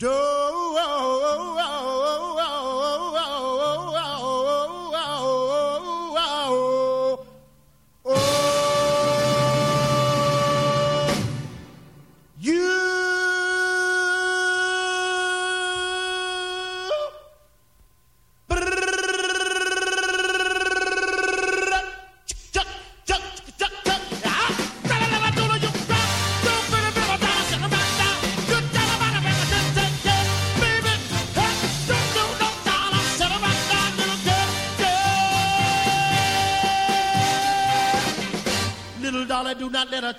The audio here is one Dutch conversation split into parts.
Do.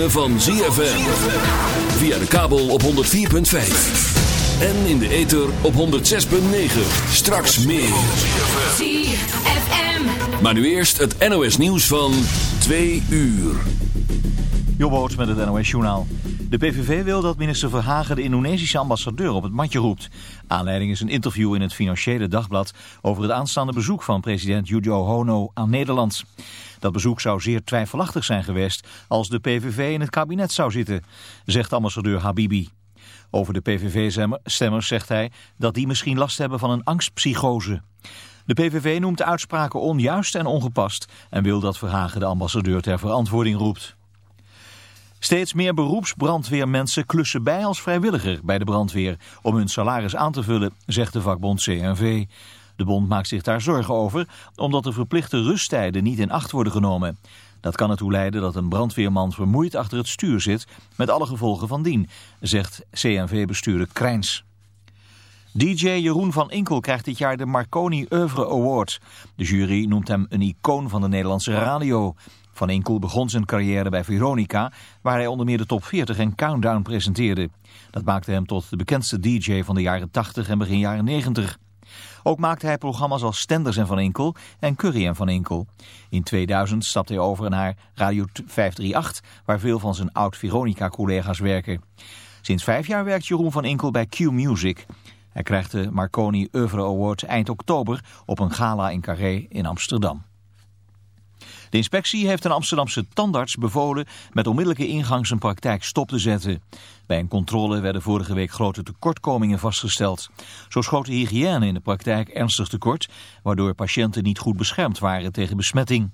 Ritme van ZFM. Via de kabel op 104.5. En in de ether op 106.9. Straks meer. ZFM. Maar nu eerst het NOS nieuws van 2 uur. Jobboot met het NOS journaal. De PVV wil dat minister Verhagen de Indonesische ambassadeur op het matje roept. Aanleiding is een interview in het Financiële Dagblad over het aanstaande bezoek van president Yujo Hono aan Nederland. Dat bezoek zou zeer twijfelachtig zijn geweest als de PVV in het kabinet zou zitten, zegt ambassadeur Habibi. Over de PVV-stemmers zegt hij dat die misschien last hebben van een angstpsychose. De PVV noemt de uitspraken onjuist en ongepast en wil dat Verhagen de ambassadeur ter verantwoording roept. Steeds meer beroepsbrandweermensen klussen bij als vrijwilliger bij de brandweer om hun salaris aan te vullen, zegt de vakbond CNV. De bond maakt zich daar zorgen over, omdat de verplichte rusttijden niet in acht worden genomen. Dat kan ertoe leiden dat een brandweerman vermoeid achter het stuur zit, met alle gevolgen van dien, zegt CNV-bestuurder Krijns. DJ Jeroen van Inkel krijgt dit jaar de Marconi Oeuvre Award. De jury noemt hem een icoon van de Nederlandse radio. Van Inkel begon zijn carrière bij Veronica, waar hij onder meer de top 40 en Countdown presenteerde. Dat maakte hem tot de bekendste DJ van de jaren 80 en begin jaren 90. Ook maakte hij programma's als Stenders en Van Inkel en Curry en Van Inkel. In 2000 stapte hij over naar Radio 538, waar veel van zijn oud-Veronica-collega's werken. Sinds vijf jaar werkt Jeroen van Inkel bij Q Music. Hij krijgt de Marconi Oeuvre Award eind oktober op een gala in Carré in Amsterdam. De inspectie heeft een Amsterdamse tandarts bevolen met onmiddellijke ingang zijn praktijk stop te zetten. Bij een controle werden vorige week grote tekortkomingen vastgesteld. Zo schoot de hygiëne in de praktijk ernstig tekort, waardoor patiënten niet goed beschermd waren tegen besmetting.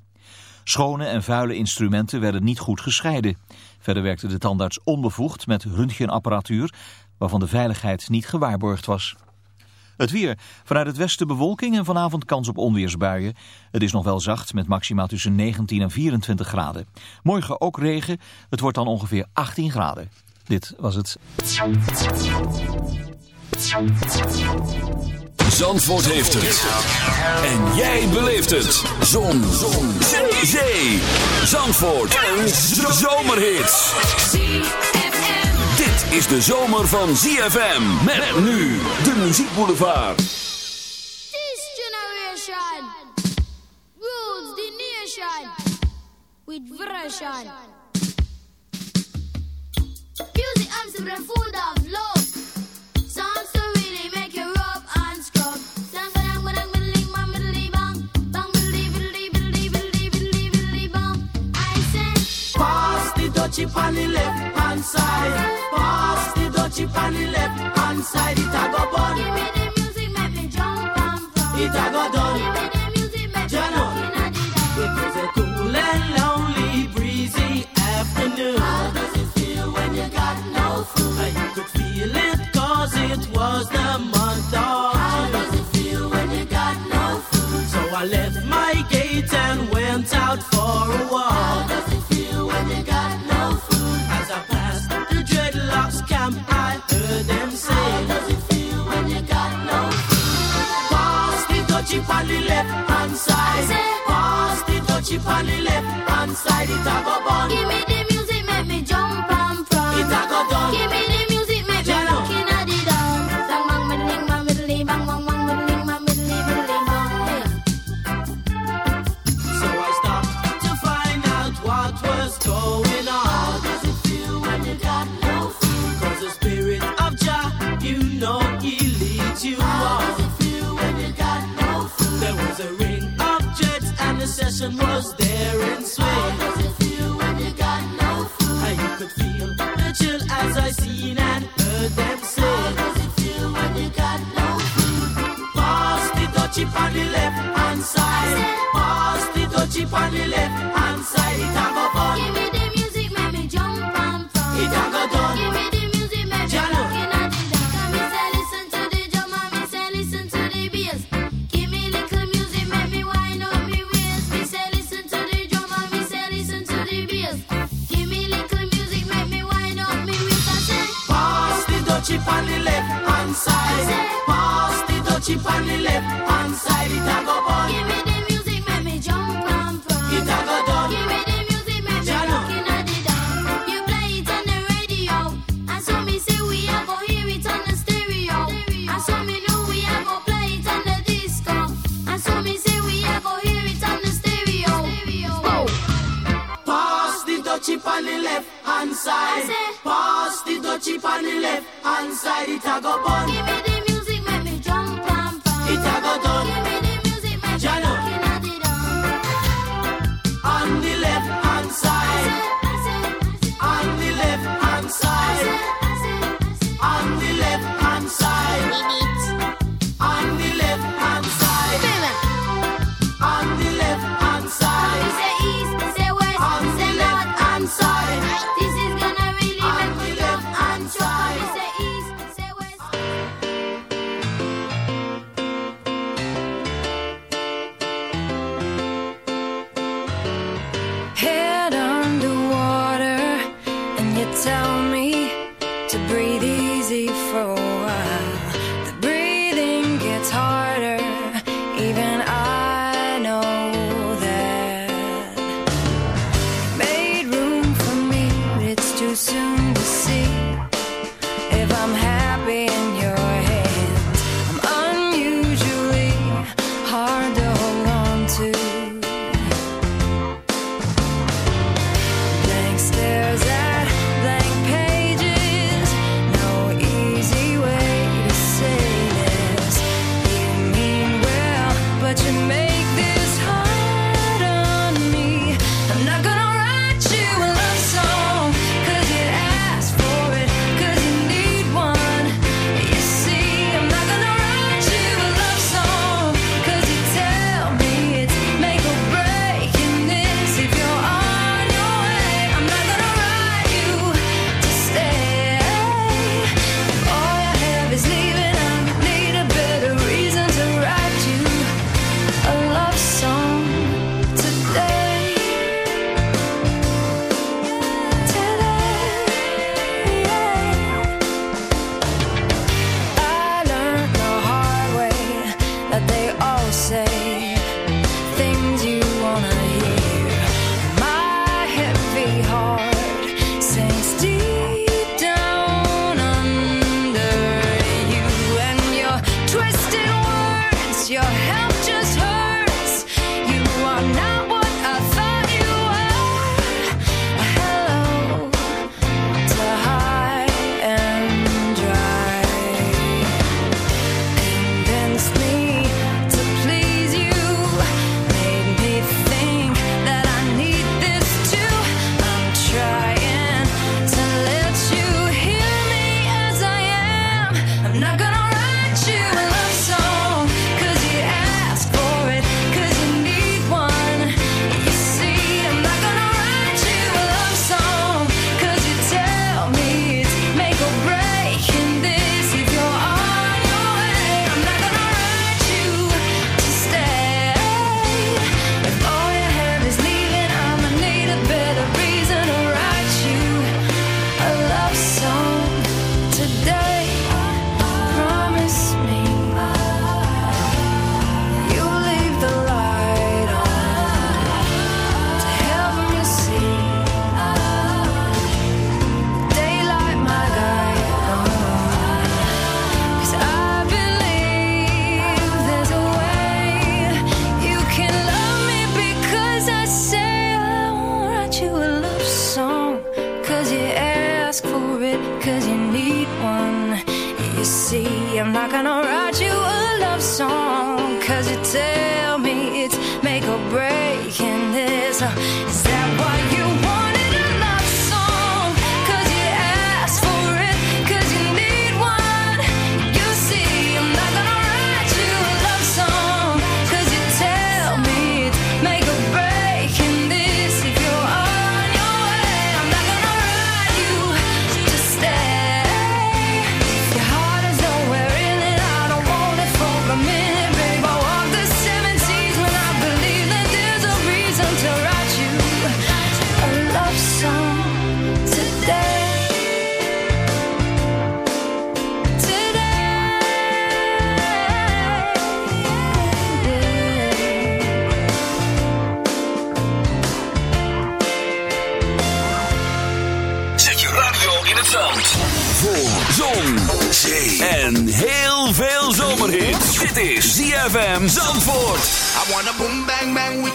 Schone en vuile instrumenten werden niet goed gescheiden. Verder werkte de tandarts onbevoegd met röntgenapparatuur, waarvan de veiligheid niet gewaarborgd was. Het weer. Vanuit het westen bewolking en vanavond kans op onweersbuien. Het is nog wel zacht met maxima tussen 19 en 24 graden. Morgen ook regen. Het wordt dan ongeveer 18 graden. Dit was het. Zandvoort heeft het. En jij beleeft het. Zon. Zon. Zee. Zandvoort. Een zomerhit is de zomer van ZFM. Met, nu de Muziekboulevard. This generation rules the nation with version. Music Amsterdam full of love. Songs to really make you rub and scrub. The dutchie on the left hand side. Pass the dutchie pan the left hand side. It a go bun. Give me the music, make me jump and run. It a go done. Give me the music, make me jump and run. It is a cool and lonely, breezy afternoon. How does it feel when you got no food? I could feel it cause it was the month of How does it feel when you got no food? So I left my gate and went out for a walk. touchy on the left hand side. Pass the touchy on the left hand side. It a go. Give me the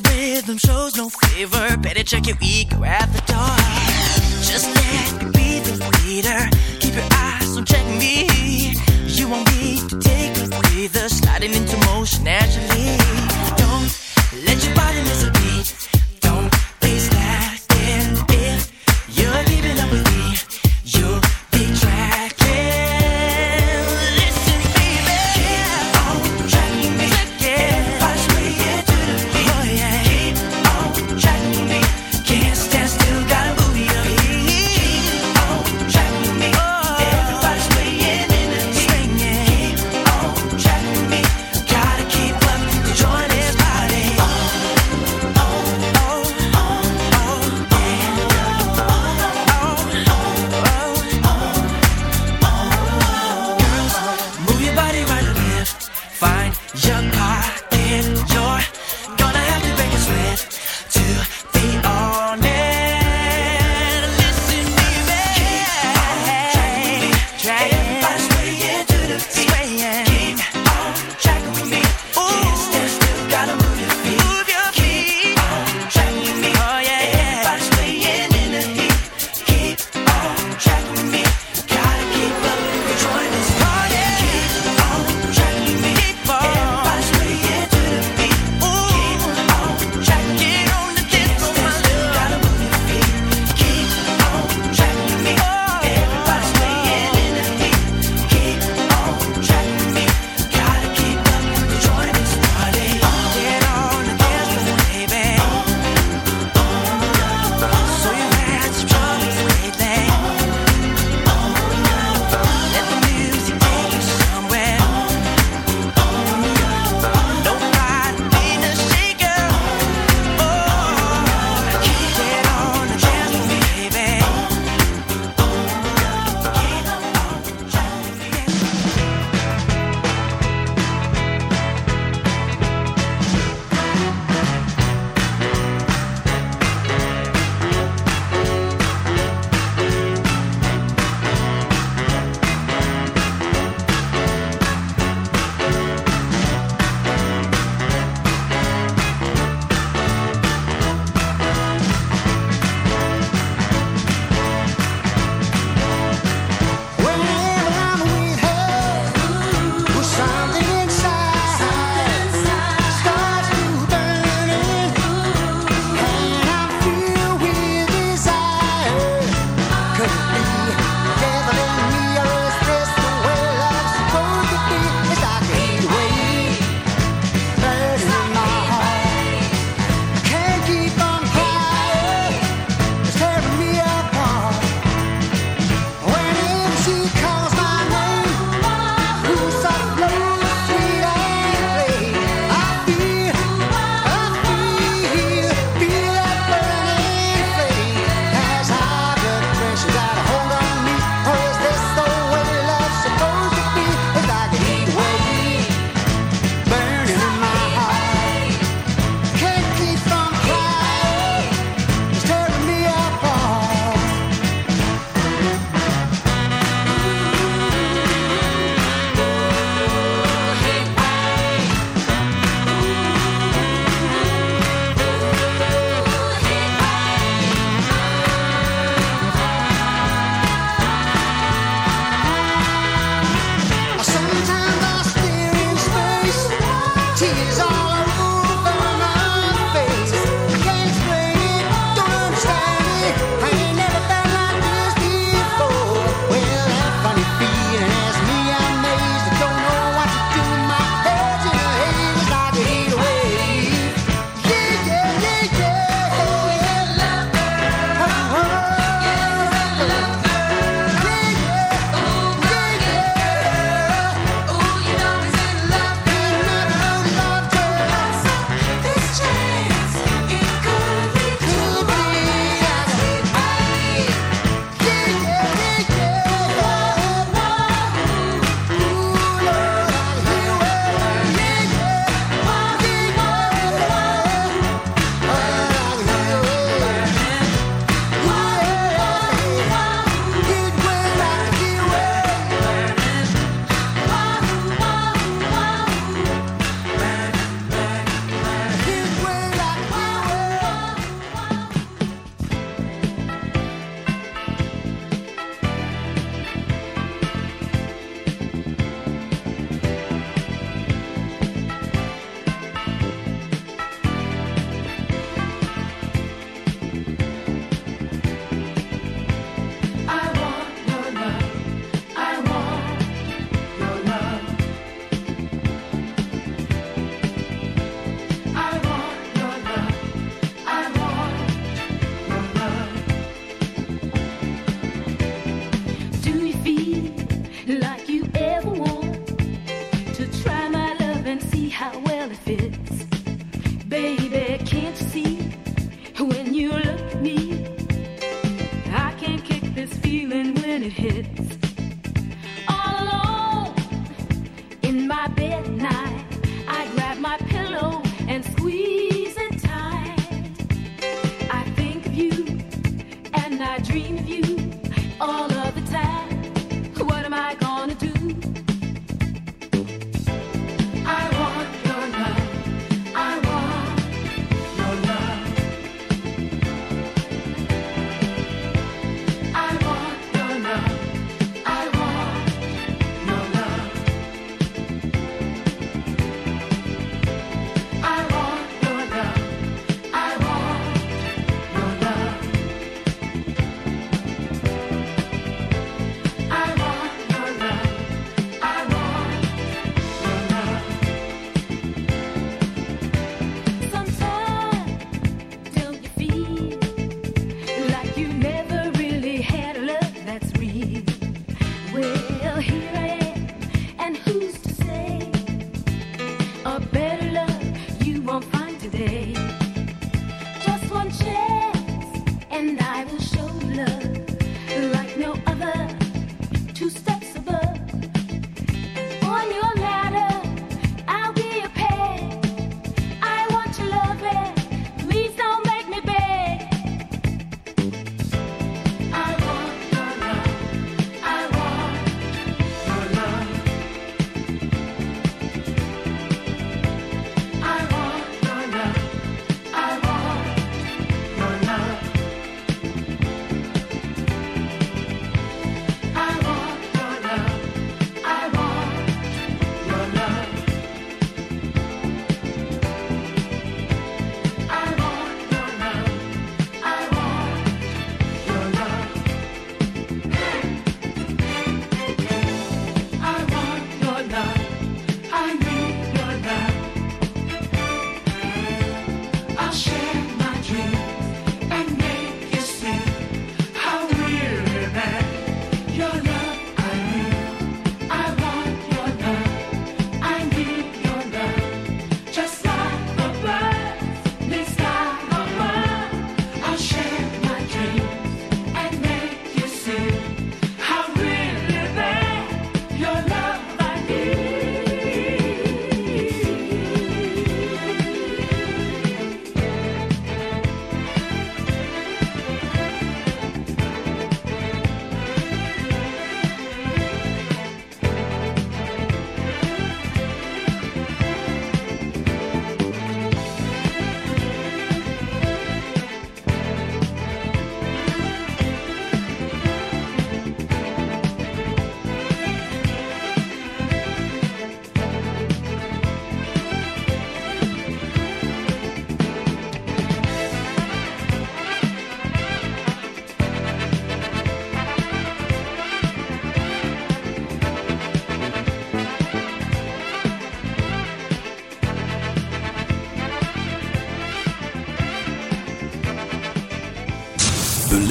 Rhythm shows no favor. Better check your ego at the door. Just let me be the leader. Keep your eyes on check me. You want me to take a breather, sliding into motion naturally.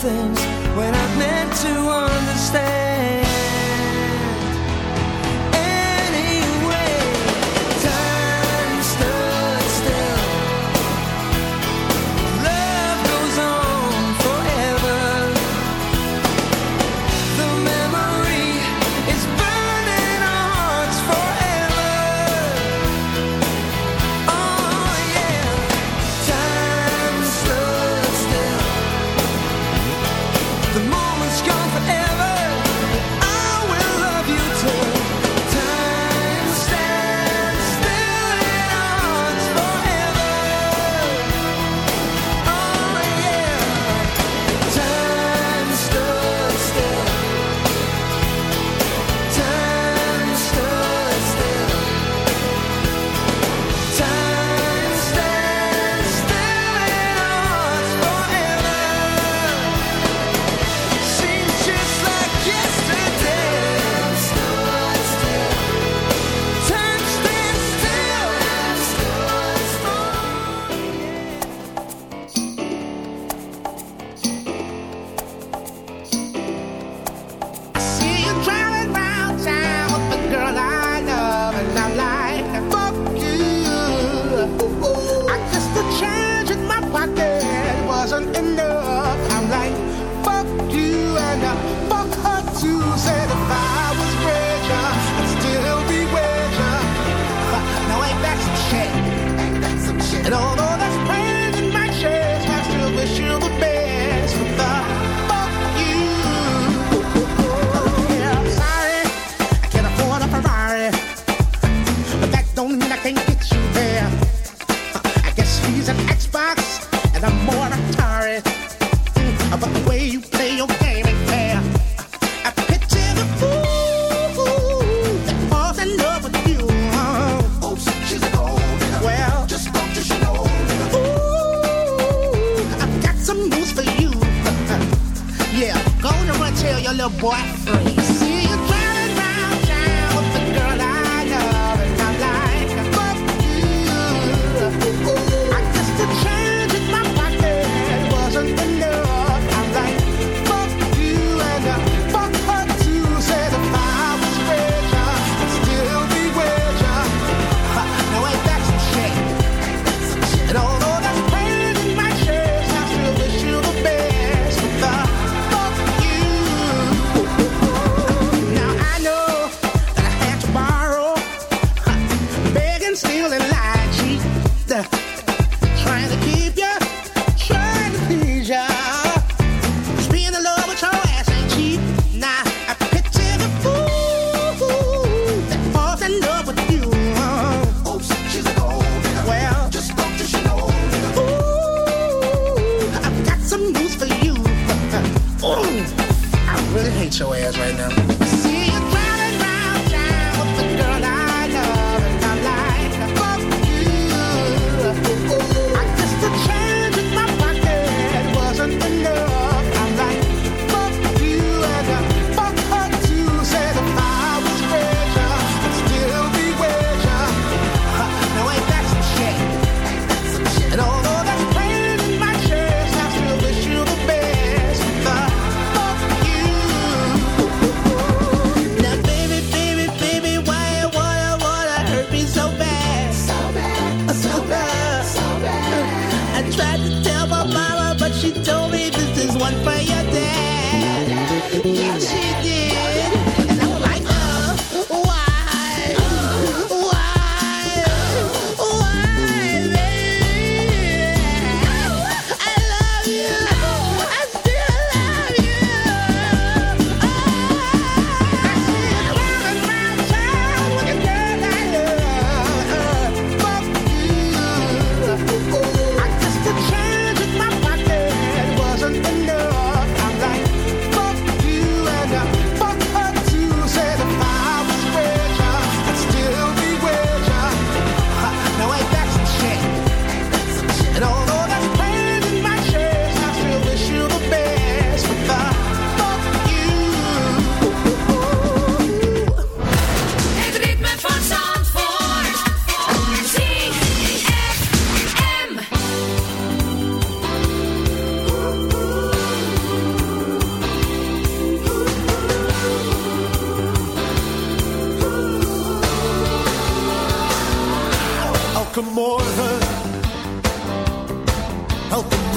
Things. and uh,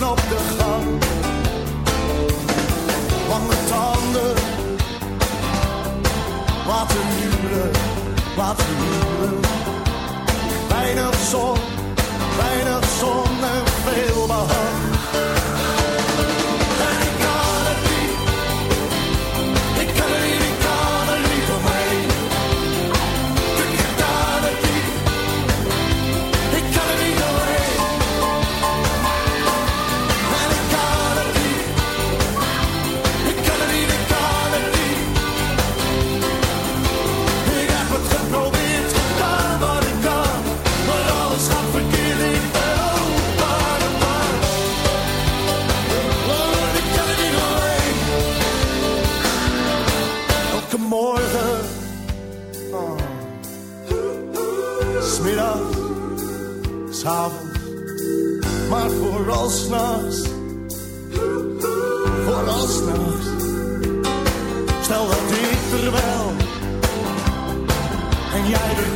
dansen op de gang. Lange tanden, wat een huwelijk, wat een huwelijk. Weinig zon. er wel. En jij er